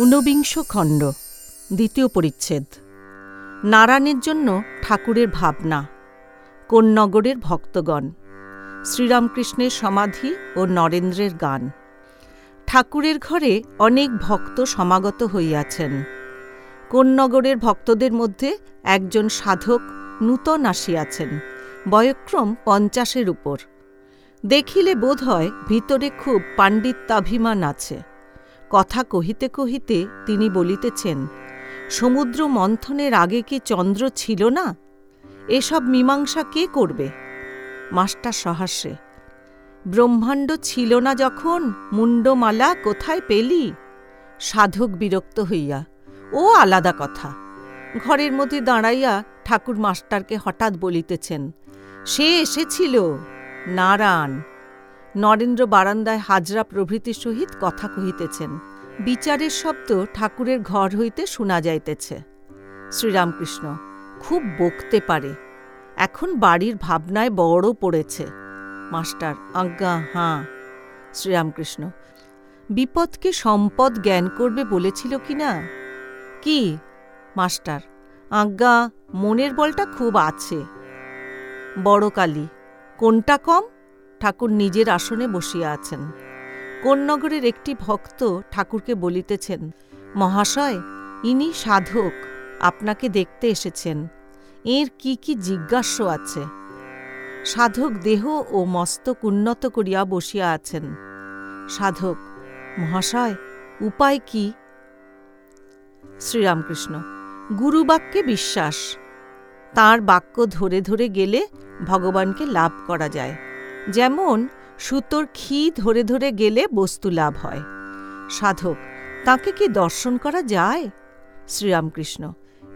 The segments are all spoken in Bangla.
ঊনবিংশ খণ্ড, দ্বিতীয় পরিচ্ছেদ। নারায়ণের জন্য ঠাকুরের ভাবনা, কোন্নগরের ভক্তগণ, শ্রীরামকৃষ্ণের সমাধি ও নরেন্দ্রের গান। ঠাকুরের ঘরে অনেক ভক্ত সমাগত হইয়াছেন। কোন্নগরের ভক্তদের মধ্যে একজন সাধক নূতন আসিয়াছেন, বয়ক্রম পঞ্চাশের উপর। দেখিলে বোধ হয় ভিতরে খুব পাণ্ডিত্যাভিমান আছে। কথা কহিতে কহিতে তিনি বলিতেছেন সমুদ্র মন্থনের আগে কি চন্দ্র ছিল না? এসব মীমাংসা কে করবে? মাস্টার সহাস্যে ব্রহ্মাণ্ড ছিল না যখন মুন্ডমালা কোথায় পেলি? সাধক বিরক্ত হইয়া, ও আলাদা কথা, ঘরের মধ্যে দাঁড়াইয়া ঠাকুর মাস্টারকে হঠাৎ বলিতেছেন, সে এসেছিল? নারায়ণ নরেন্দ্র বারান্দায় হাজরা প্রভৃতির সহিত কথা কহিতেছেন। বিচারের শব্দ ঠাকুরের ঘর হইতে শোনা যাইতেছে। শ্রীরামকৃষ্ণ, খুব বকতে পারে। এখন বাড়ির ভাবনায় বড় পড়েছে। মাস্টার, আজ্ঞা, হাঁ। শ্রীরামকৃষ্ণ, বিপদকে সম্পদ জ্ঞান করবে বলেছিল কি না? কি? মাস্টার, আজ্ঞা, মনের বলটা খুব আছে। বড় কালী কোনটা কম? ঠাকুর নিজের আসনে বসিয়া আছেন। কোন্নগরের একটি ভক্ত ঠাকুরকে বলিতেছেন, মহাশয়, ইনি সাধক, আপনাকে দেখতে এসেছেন। এর কি কি জিজ্ঞাস্য আছে? সাধক দেহ ও মস্তক উন্নত করিয়া বসিয়া আছেন। সাধক, মহাশয়, উপায় কি? শ্রীরামকৃষ্ণ, গুরুবাক্যে বিশ্বাস। তার বাক্য ধরে ধরে গেলে ভগবানকে লাভ করা যায়। যেমন সুতোর খি ধরে ধরে গেলে বস্তু লাভ হয়। সাধক, তাকে কি দর্শন করা যায়? শ্রীরামকৃষ্ণ,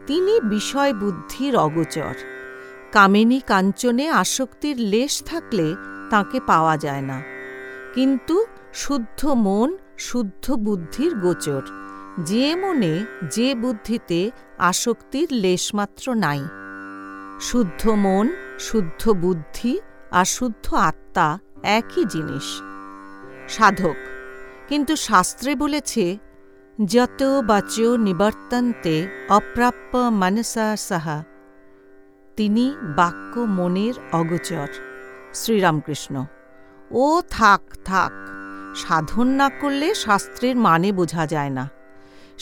তিনি বিষয় বুদ্ধির অগোচর। কামিনী কাঞ্চনে আসক্তির লেশ থাকলে তাকে পাওয়া যায় না। কিন্তু শুদ্ধ মন, শুদ্ধ বুদ্ধির গোচর। যে মনে, যে বুদ্ধিতে আসক্তির লেশমাত্র নাই। শুদ্ধ মন, শুদ্ধ বুদ্ধি আর শুদ্ধ আত্মা একই জিনিস। সাধক, কিন্তু শাস্ত্রে বলেছে যত বাচ নিবর্তন্তে অপ্রাপ্য মানসা সাহা। তিনি বাক্য মনের অগোচর। শ্রীরামকৃষ্ণ, ও থাক থাক, সাধন না করলে শাস্ত্রের মানে বোঝা যায় না।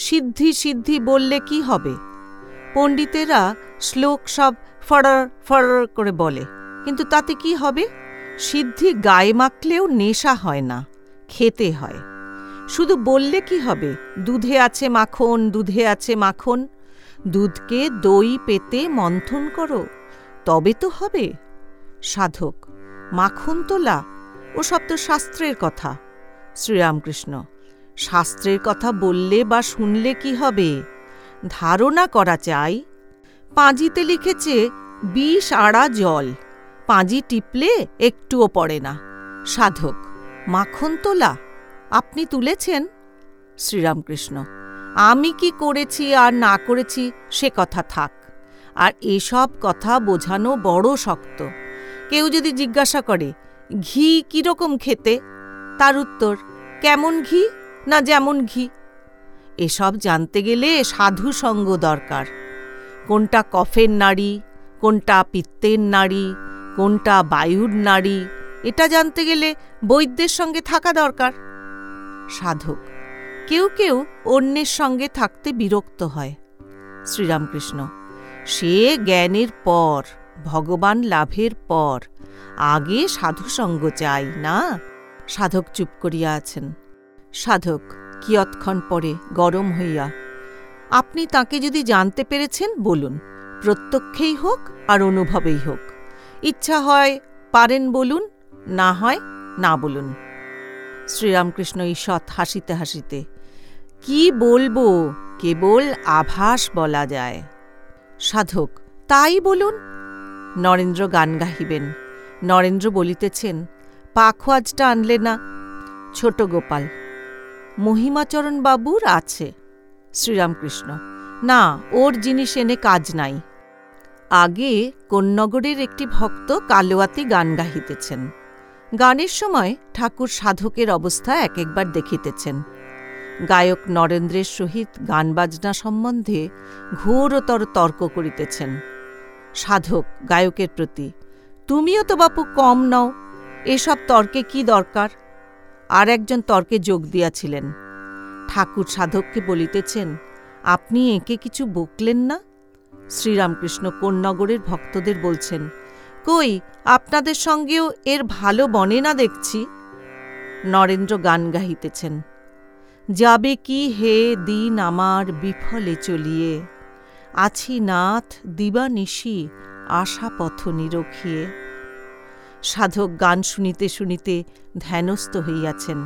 সিদ্ধি সিদ্ধি বললে কি হবে? পণ্ডিতেরা শ্লোক সব ফড়র ফড়র করে বলে, কিন্তু তাতে কি হবে? সিদ্ধি গায়ে মাখলেও নেশা হয় না, খেতে হয়। শুধু বললে কি হবে? দুধে আছে মাখন, দুধে আছে মাখন। দুধকে দই পেতে মন্থন করো, তবে তো হবে। সাধক, মাখন তোলা ও সব তো শাস্ত্রের কথা। শ্রীরামকৃষ্ণ, শাস্ত্রের কথা বললে বা শুনলে কি হবে? ধারণা করা চাই। পাঁজিতে লিখেছে, বিষ আড়া জল। পাঁজি টিপলে একটুও পড়ে না। সাধক, মাখন তোলা, আপনি তুলেছেন? শ্রীরামকৃষ্ণ, আমি কি করেছি আর না করেছি সে কথা থাক। আর এসব কথা বোঝানো বড় শক্ত। কেউ যদি জিজ্ঞাসা করে, ঘি কীরকম খেতে? তার উত্তর, কেমন ঘি না যেমন ঘি? এসব জানতে গেলে সাধু সঙ্গ দরকার। কোনটা কফের নাড়ি, কোনটা পিত্তের নাড়ি কোনটা বায়ুর নারী এটা জানতে গেলে বৈদ্যের সঙ্গে থাকা দরকার। সাধক, কেউ কেউ অন্যের সঙ্গে থাকতে বিরক্ত হয়। শ্রীরামকৃষ্ণ, সে জ্ঞানের পর, ভগবান লাভের পর, আগে সাধুসঙ্গ চাই না? সাধক চুপ করিয়া আছেন। সাধক, কিয়ৎক্ষণ পরে গরম হইয়া, আপনি তাকে যদি জানতে পেরেছেন, বলুন। প্রত্যক্ষেই হোক আর অনুভবেই হোক। ইচ্ছা হয় পারেন বলুন, না হয় না বলুন। শ্রীরামকৃষ্ণ ঈষৎ হাসিতে হাসিতে, কি বলব? কেবল আভাস বলা যায়। সাধক, তাই বলুন। নরেন্দ্র গান গাহিবেন। নরেন্দ্র বলিতেছেন পাখোয়াজটা আনলে না। ছোট গোপাল মহিমাচরণ বাবুর আছে। শ্রীরামকৃষ্ণ, না, ওর জিনিস এনে কাজ নাই। আগে কোন্নগরের একটি ভক্ত কালোয়াতি গান গাহিতেছেন। গানের সময় ঠাকুর সাধকের অবস্থা এক একবার দেখিতেছেন। গায়ক নরেন্দ্রের সহিত গান বাজনা সম্বন্ধে ঘোরতর তর্ক করিতেছেন। সাধক গায়কের প্রতি, তুমিও তো বাপু কম নও, এসব তর্কে কি দরকার? আর একজন তর্কে যোগ দিয়াছিলেন। ঠাকুর সাধককে বলিতেছেন, আপনি একে কিছু বকলেন না? শ্রীরামকৃষ্ণ কোন্নগরের ভক্তদের বলছেন, কই, আপনাদের সঙ্গেও এর ভালো বনে না দেখছি? নরেন্দ্র গান গাহিতেছেন, যাবে কি হে দিন আমার বিফলে চলিয়ে? আছি নাথ দিবা নিশি আশা পথ নিরখিয়ে? সাধক গান শুনিতে শুনিতে ধ্যানস্থ হইয়াছেন।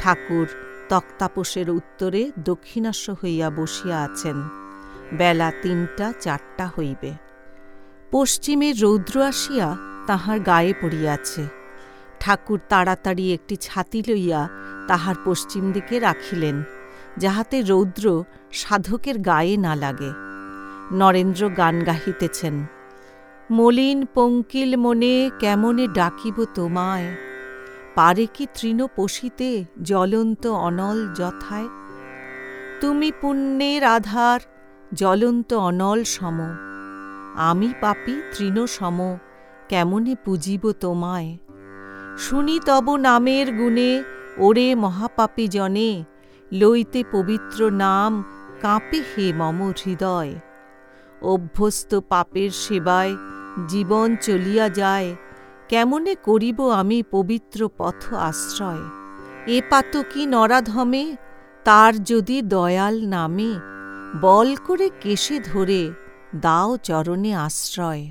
ঠাকুর তক্তাপোষের উত্তরে দক্ষিণাস্য হইয়া বসিয়া আছেন। বেলা তিনটা, চারটা হইবে। পশ্চিমে রৌদ্র আসিয়া তাহার গায়ে পড়িয়াছে। ঠাকুর তাড়াতাড়ি একটি ছাতি লইয়া তাহার পশ্চিম দিকে রাখিলেন, যাহাতে রৌদ্র সাধকের গায়ে না লাগে। নরেন্দ্র গান গাহিতেছেন, মলিন পঙ্কিল মনে কেমনে ডাকিব তোমায়? পারে কি তৃণ পশিতে জ্বলন্ত অনল যথায়? তুমি পুণ্যের আধার জ্বলন্ত অনল সম। আমি পাপি তৃণ সম, কেমনে পুজিব তোমায়? শুনি তব নামের গুণে, ওরে মহাপাপী জনে, লইতে পবিত্র নাম কাঁপে হে মম হৃদয়। অভ্যস্ত পাপের সেবায় জীবন চলিয়া যায়, কেমনে করিব আমি পবিত্র পথ আশ্রয়? এ পাত কি নরাধমে, তার যদি দয়াল নামে বল করে কেশে ধরে দাও চরণে আশ্রয়।